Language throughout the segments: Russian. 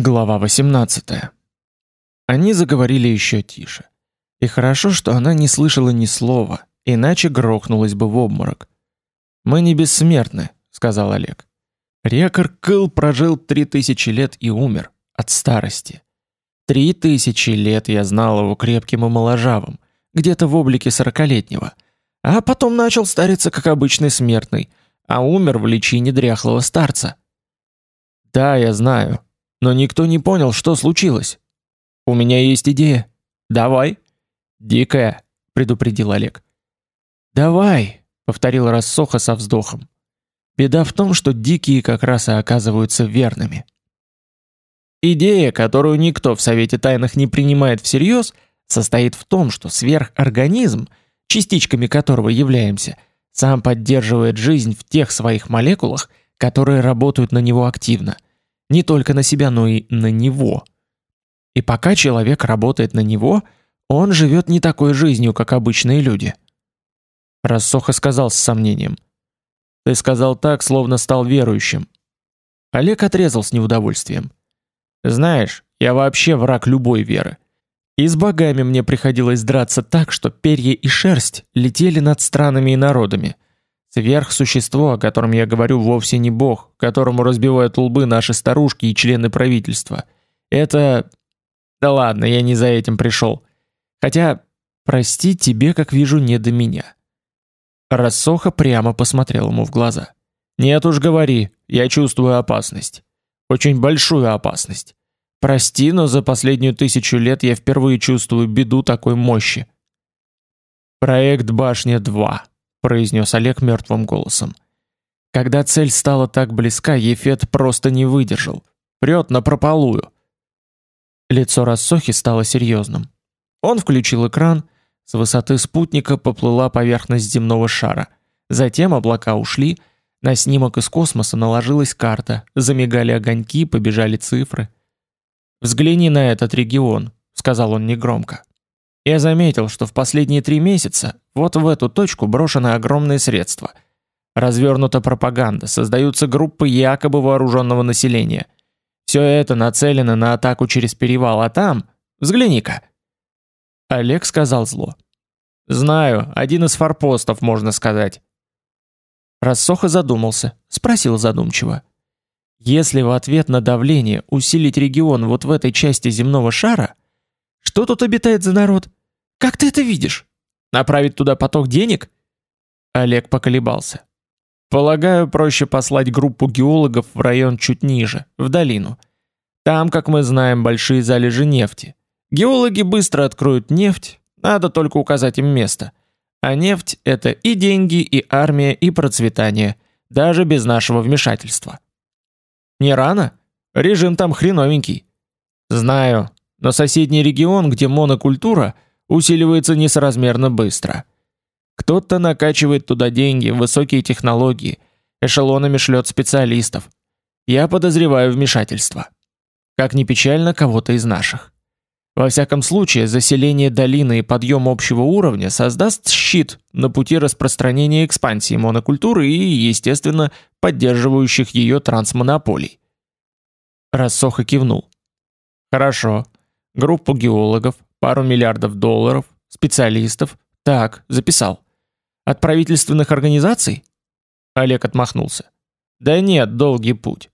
Глава 18. Они заговорили еще тише. И хорошо, что она не слышала ни слова, иначе грохнулась бы в обморок. Мы не бессмертны, сказал Олег. Рекар Кыл прожил три тысячи лет и умер от старости. Три тысячи лет я знал его крепким и моложавым, где-то в облике сорокалетнего, а потом начал стариться как обычный смертный, а умер в личине дряхлого старца. Да, я знаю, но никто не понял, что случилось. У меня есть идея. Давай. Дикая, предупредил Олег. Давай, повторил Рассоха со вздохом. Беда в том, что дикие как раз и оказываются верными. Идея, которую никто в Совете Тайных не принимает всерьез, состоит в том, что сверхорганизм, частичками которого являемся, сам поддерживает жизнь в тех своих молекулах, которые работают на него активно – не только на себя, но и на него. И пока человек работает на него, он живет не такой жизнью, как обычные люди. Рассоха сказал с сомнением: "Ты сказал так, словно стал верующим". Олег отрезал с неудовольствием. "Знаешь, я вообще враг любой веры. И с богами мне приходилось драться так, что перья и шерсть летели над странами и народами. Сверхсущество, о котором я говорю, вовсе не бог, которому разбивают лбы наши старушки и члены правительства. Это Да ладно, я не за этим пришел. Хотя, прости, тебе, как вижу, не до меня. Рассоха прямо посмотрел ему в глаза. Нет уж, говори, я чувствую опасность. Очень большую опасность. Прости, но за последнюю тысячу лет я впервые чувствую беду такой мощи. Проект Башня 2 произнес Олег мертвым голосом. Когда цель стала так близка, Ефет просто не выдержал. Прет на прополую. Лицо Рассохи стало серьезным. Он включил экран, с высоты спутника поплыла поверхность земного шара. Затем облака ушли, на снимок из космоса наложилась карта, замигали огоньки, побежали цифры. Взгляни на этот регион, сказал он негромко. Я заметил, что в последние три месяца вот в эту точку брошены огромные средства. Развернута пропаганда, создаются группы якобы вооруженного населения. Все это нацелено на атаку через перевал, а там, взгляни-ка. Олег сказал зло. Знаю, один из форпостов, можно сказать. Рассоха задумался, спросил задумчиво: если в ответ на давление усилить регион вот в этой части земного шара, что тут обитает за народ? Как ты это видишь? Направить туда поток денег? Олег поколебался. Полагаю, проще послать группу геологов в район чуть ниже, в долину. Там, как мы знаем, большие залежи нефти. Геологи быстро откроют нефть, надо только указать им место. А нефть это и деньги, и армия, и процветание, даже без нашего вмешательства. Не рано? Режим там хреновенький. Знаю, но соседний регион, где монокультура – усиливается несоразмерно быстро. Кто-то накачивает туда деньги, высокие технологии, эшелонами шлет специалистов. Я подозреваю вмешательство. Как ни печально, кого-то из наших. Во всяком случае, заселение долины и подъем общего уровня создаст щит на пути распространения экспансии монокультуры и, естественно, поддерживающих ее трансмонополий. Рассоха кивнул. Хорошо. Группу геологов, пару миллиардов долларов, специалистов. Так, записал. От правительственных организаций? Олег отмахнулся. Да нет, долгий путь.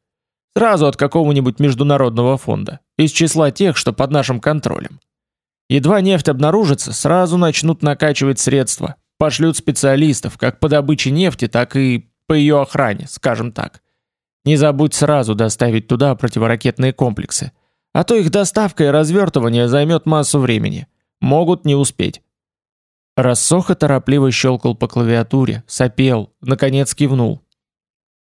Сразу от какого-нибудь международного фонда, из числа тех, что под нашим контролем. Едва нефть обнаружится, сразу начнут накачивать средства, пошлют специалистов, как по добыче нефти, так и по ее охране, скажем так. Не забудь сразу доставить туда противоракетные комплексы. А то их доставка и развертывание займет массу времени. Могут не успеть. Рассоха торопливо щелкал по клавиатуре, сопел, наконец кивнул.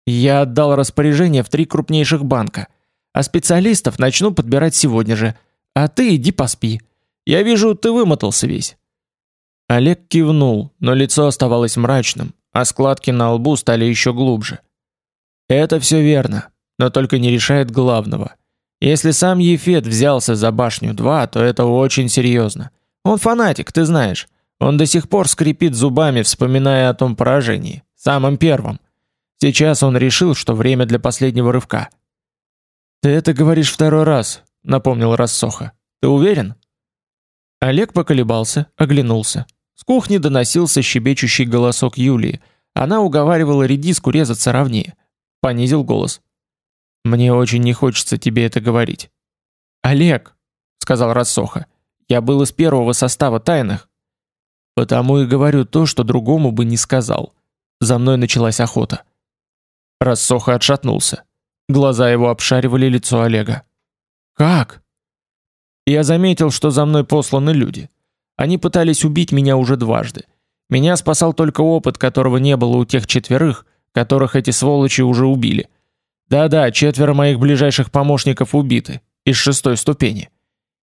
Я отдал распоряжение в три крупнейших банка, а специалистов начну подбирать сегодня же. А ты иди поспи. Я вижу, ты вымотался весь. Олег кивнул, но лицо оставалось мрачным, а складки на лбу стали еще глубже. Это все верно, но только не решает главного. Если сам Ефет взялся за башню 2, то это очень серьезно. Он фанатик, ты знаешь. Он до сих пор скрипит зубами, вспоминая о том поражении, самом первом. Сейчас он решил, что время для последнего рывка. Ты это говоришь второй раз, напомнил Рассоха. Ты уверен? Олег поколебался, оглянулся. С кухни доносился щебечущий голосок Юлии. Она уговаривала редиску резаться ровнее. Понизил голос. Мне очень не хочется тебе это говорить. Олег, сказал Рассоха. Я был из первого состава тайных. Потому и говорю то, что другому бы не сказал. За мной началась охота. Рассоха отшатнулся. Глаза его обшаривали лицо Олега. Как? Я заметил, что за мной посланы люди. Они пытались убить меня уже дважды. Меня спасал только опыт, которого не было у тех четверых, которых эти сволочи уже убили. Да-да, четверо моих ближайших помощников убиты из шестой ступени.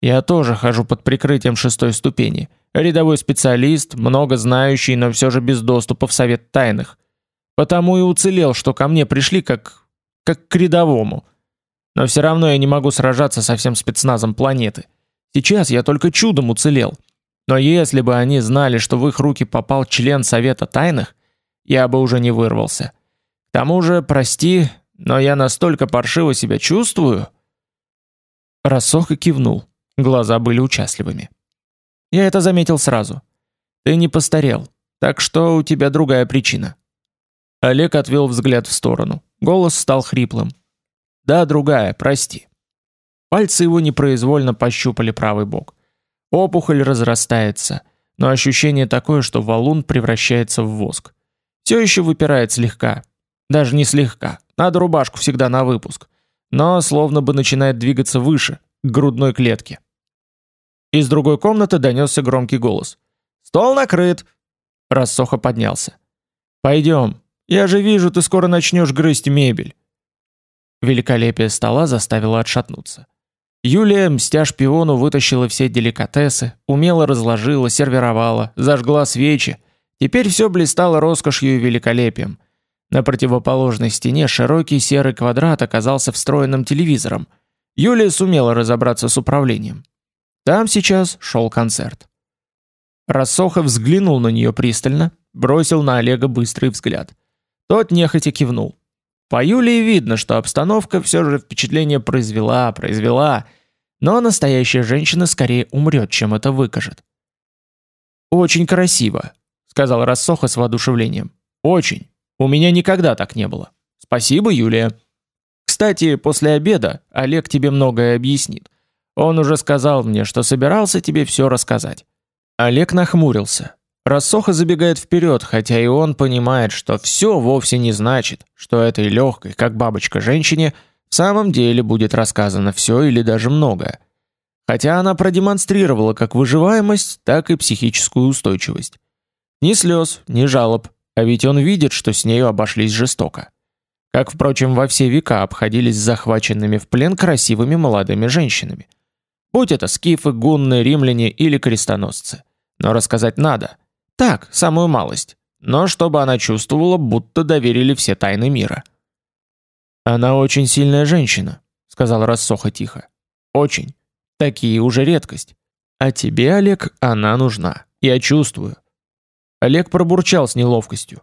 Я тоже хожу под прикрытием шестой ступени. Рядовой специалист, много знающий, но все же без доступа в совет тайных. Потому и уцелел, что ко мне пришли как как к рядовому. Но все равно я не могу сражаться со всем спецназом планеты. Сейчас я только чудом уцелел. Но если бы они знали, что в их руки попал член Совета Тайных, я бы уже не вырвался. К тому же, прости, но я настолько паршиво себя чувствую. Рассох и кивнул. Глаза были участливыми. Я это заметил сразу. Ты не постарел, так что у тебя другая причина. Олег отвел взгляд в сторону. Голос стал хриплым. Да, другая, прости. Пальцы его непроизвольно пощупали правый бок. Опухоль разрастается, но ощущение такое, что валун превращается в воск. Все еще выпирает слегка. Даже не слегка. Надо рубашку всегда на выпуск. Но словно бы начинает двигаться выше, к грудной клетке. Из другой комнаты донесся громкий голос. «Стол накрыт!» Рассоха поднялся. «Пойдем. Я же вижу, ты скоро начнешь грызть мебель». Великолепие стола заставило отшатнуться. Юлия, мстя шпиону, вытащила все деликатесы, умело разложила, сервировала, зажгла свечи. Теперь все блистало роскошью и великолепием. На противоположной стене широкий серый квадрат оказался встроенным телевизором. Юлия сумела разобраться с управлением. Там сейчас шел концерт. Рассохов взглянул на нее пристально, бросил на Олега быстрый взгляд. Тот нехотя кивнул. По Юлии видно, что обстановка все же впечатление произвела, произвела, но настоящая женщина скорее умрет, чем это выкажет. «Очень красиво», — сказал Рассоха с воодушевлением. «Очень. У меня никогда так не было. Спасибо, Юлия. Кстати, после обеда Олег тебе многое объяснит. Он уже сказал мне, что собирался тебе все рассказать». Олег нахмурился. Рассоха забегает вперед, хотя и он понимает, что все вовсе не значит, что этой легкой, как бабочка женщине, в самом деле будет рассказано все или даже многое. Хотя она продемонстрировала как выживаемость, так и психическую устойчивость. Ни слез, ни жалоб, а ведь он видит, что с нею обошлись жестоко. Как, впрочем, во все века обходились с захваченными в плен красивыми молодыми женщинами. Будь это скифы, гунны, римляне или крестоносцы. Но рассказать надо – так, самую малость. Но чтобы она чувствовала, будто доверили все тайны мира. Она очень сильная женщина, сказал Рассоха тихо. Очень. Такие уже редкость. А тебе, Олег, она нужна. Я чувствую. Олег пробурчал с неловкостью.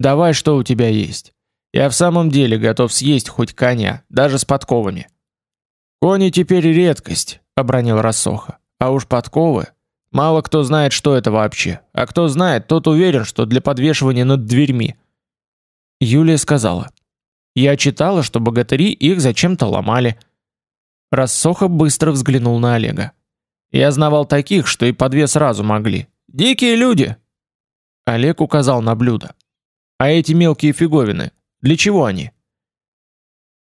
Давай, что у тебя есть. Я в самом деле готов съесть хоть коня, даже с подковами. Кони теперь редкость, обронил Рассоха. А уж подковы Мало кто знает, что это вообще. А кто знает, тот уверен, что для подвешивания над дверьми. Юлия сказала: "Я читала, что богатыри их зачем-то ломали". Рассоха быстро взглянул на Олега. "Я знавал таких, что и по две сразу могли. Дикие люди". Олег указал на блюдо. "А эти мелкие фиговины, для чего они?"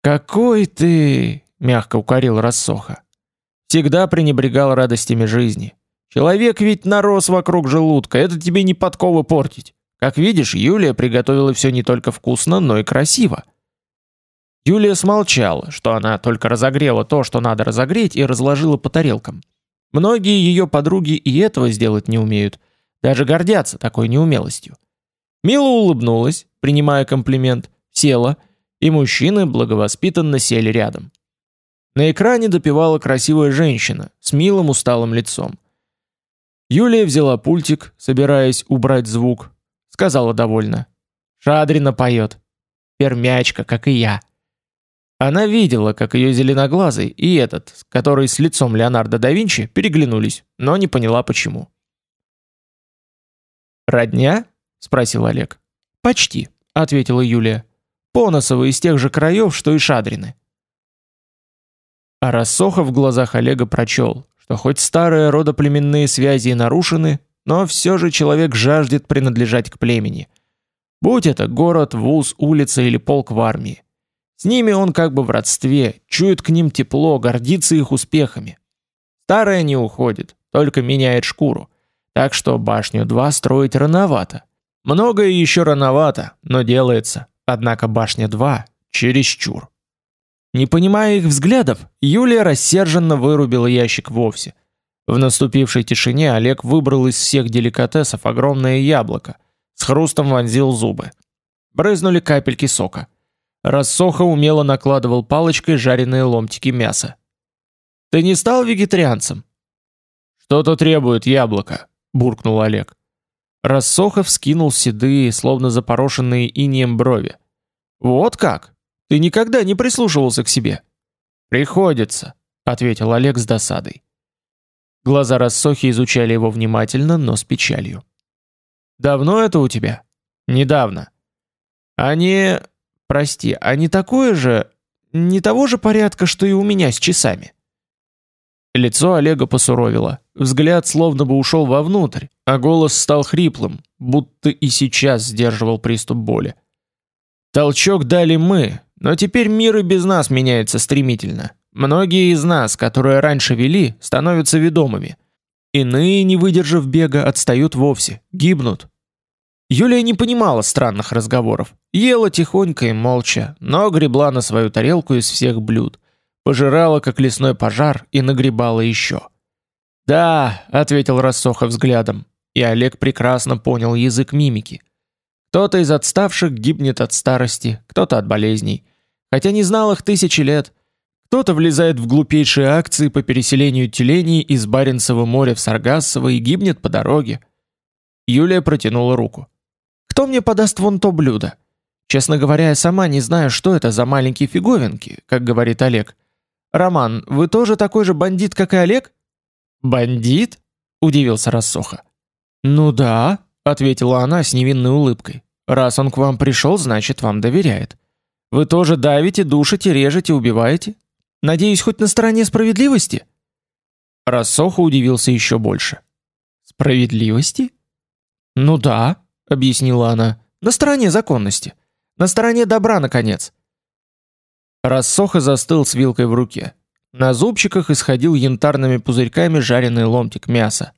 "Какой ты", мягко укорил Рассоха. "Всегда пренебрегал радостями жизни. Человек ведь нарос вокруг желудка, это тебе не подковы портить. Как видишь, Юлия приготовила все не только вкусно, но и красиво. Юлия смолчала, что она только разогрела то, что надо разогреть, и разложила по тарелкам. Многие ее подруги и этого сделать не умеют, даже гордятся такой неумелостью. Мила улыбнулась, принимая комплимент, села, и мужчины благовоспитанно сели рядом. На экране допевала красивая женщина с милым усталым лицом. Юлия взяла пультик, собираясь убрать звук. Сказала довольно. Шадрина поет. Пермячка, как и я. Она видела, как ее зеленоглазый и этот, который с лицом Леонардо да Винчи, переглянулись, но не поняла почему. «Родня?» — спросил Олег. «Почти», — ответила Юлия. «Поносовы из тех же краев, что и Шадрины». А Рассоха в глазах Олега прочел, что хоть старые родоплеменные связи и нарушены, но все же человек жаждет принадлежать к племени. Будь это город, вуз, улица или полк в армии. С ними он как бы в родстве, чует к ним тепло, гордится их успехами. Старое не уходит, только меняет шкуру. Так что башню 2 строить рановато. Многое еще рановато, но делается. Однако башня 2 чересчур. Не понимая их взглядов, Юлия рассерженно вырубила ящик вовсе. В наступившей тишине Олег выбрал из всех деликатесов огромное яблоко, с хрустом вонзил зубы. Брызнули капельки сока. Рассоха умело накладывал палочкой жареные ломтики мяса. Ты не стал вегетарианцем? Что-то требует яблоко, буркнул Олег. Рассоха вскинул седые, словно запорошенные инеем брови. Вот как? Ты никогда не прислушивался к себе? Приходится, ответил Олег с досадой. Глаза Рассохи изучали его внимательно, но с печалью. Давно это у тебя? Недавно. Они Прости, не такое же, не того же порядка, что и у меня с часами. Лицо Олега посуровило, взгляд словно бы ушел вовнутрь, а голос стал хриплым, будто и сейчас сдерживал приступ боли. Толчок дали мы, но теперь мир и без нас меняется стремительно. Многие из нас, которые раньше вели, становятся ведомыми. Иные, не выдержав бега, отстают вовсе, гибнут, Юлия не понимала странных разговоров. Ела тихонько и молча, но гребла на свою тарелку из всех блюд. Пожирала, как лесной пожар, и нагребала еще. «Да», — ответил Рассоха взглядом, и Олег прекрасно понял язык мимики. Кто-то из отставших гибнет от старости, кто-то от болезней. Хотя не знал их тысячи лет. Кто-то влезает в глупейшие акции по переселению тюленей из Баренцева моря в Саргассово и гибнет по дороге. Юлия протянула руку. Кто мне подаст вон то блюдо? Честно говоря, я сама не знаю, что это за маленькие фиговинки, как говорит Олег. Роман, вы тоже такой же бандит, как и Олег? Бандит? удивился Рассоха. Ну да, ответила она с невинной улыбкой. Раз он к вам пришел, значит, вам доверяет. Вы тоже давите, душите, режете, убиваете? Надеюсь, хоть на стороне справедливости? Рассоха удивился еще больше. Справедливости? Ну да, объяснила она. На стороне законности, на стороне добра наконец. Рассоха застыл с вилкой в руке. На зубчиках исходил янтарными пузырьками жареный ломтик мяса.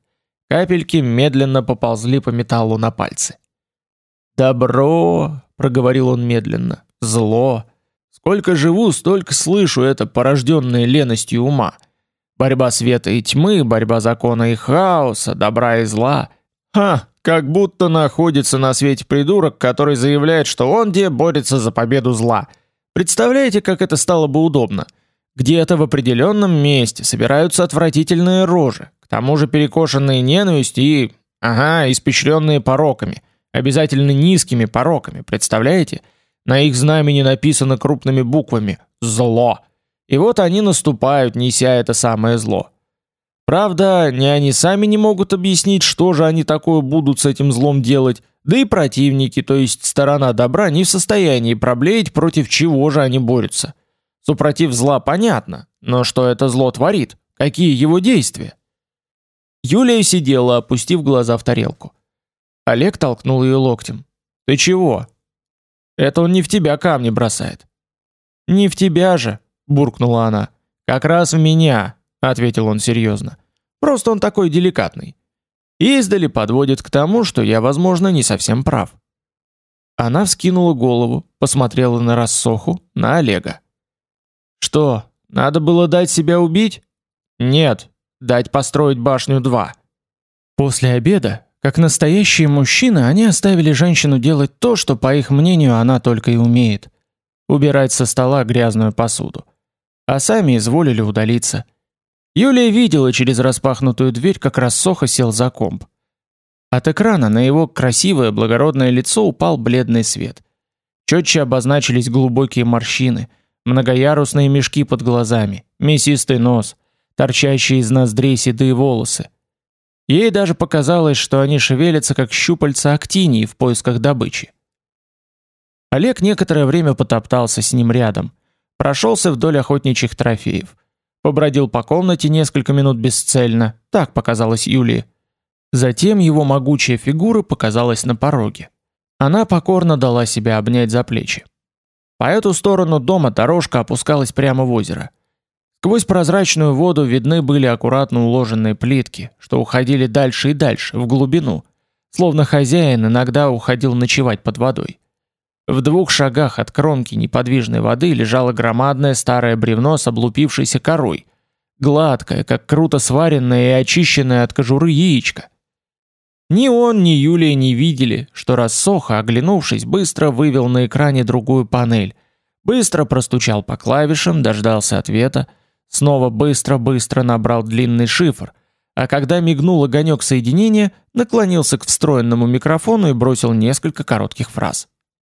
Капельки медленно поползли по металлу на пальцы. Добро, проговорил он медленно. Зло. Сколько живу, столько слышу это порожденное леностью ума. Борьба света и тьмы, борьба закона и хаоса, добра и зла. Ха, как будто находится на свете придурок, который заявляет, что он где борется за победу зла. Представляете, как это стало бы удобно? Где-то в определенном месте собираются отвратительные рожи, к тому же перекошенные ненавистью и, ага, испещренные пороками, обязательно низкими пороками, представляете? На их знамени написано крупными буквами «Зло». И вот они наступают, неся это самое зло. Правда, ни они сами не могут объяснить, что же они такое будут с этим злом делать, да и противники, то есть сторона добра, не в состоянии проблеять, против чего же они борются. Супротив зла понятно, но что это зло творит? Какие его действия? Юлия сидела, опустив глаза в тарелку. Олег толкнул ее локтем. Ты чего? Это он не в тебя камни бросает. Не в тебя же, буркнула она. Как раз в меня ответил он серьезно. Просто он такой деликатный. Издали подводит к тому, что я, возможно, не совсем прав. Она вскинула голову, посмотрела на Рассоху, на Олега. Что, надо было дать себя убить? Нет, дать построить башню 2. После обеда, как настоящие мужчины, они оставили женщину делать то, что, по их мнению, она только и умеет убирать со стола грязную посуду. А сами изволили удалиться. Юлия видела через распахнутую дверь, как Рассоха сел за комп. От экрана на его красивое благородное лицо упал бледный свет. Четче обозначились глубокие морщины, многоярусные мешки под глазами, мясистый нос, торчащие из ноздрей седые волосы. Ей даже показалось, что они шевелятся как щупальца актинии в поисках добычи. Олег некоторое время потоптался с ним рядом, прошелся вдоль охотничьих трофеев, побродил по комнате несколько минут бесцельно, так показалось Юлии. Затем его могучая фигура показалась на пороге. Она покорно дала себя обнять за плечи. По эту сторону дома дорожка опускалась прямо в озеро. Сквозь прозрачную воду видны были аккуратно уложенные плитки, что уходили дальше и дальше, в глубину, словно хозяин иногда уходил ночевать под водой. В двух шагах от кромки неподвижной воды лежало громадное старое бревно с облупившейся корой, гладкое, как круто сваренное и очищенное от кожуры яичко. Ни он, ни Юлия не видели, что Рассоха, оглянувшись, быстро вывел на экране другую панель, быстро простучал по клавишам, дождался ответа, снова быстро-быстро набрал длинный шифр, а когда мигнул огонек соединения, наклонился к встроенному микрофону и бросил несколько коротких фраз.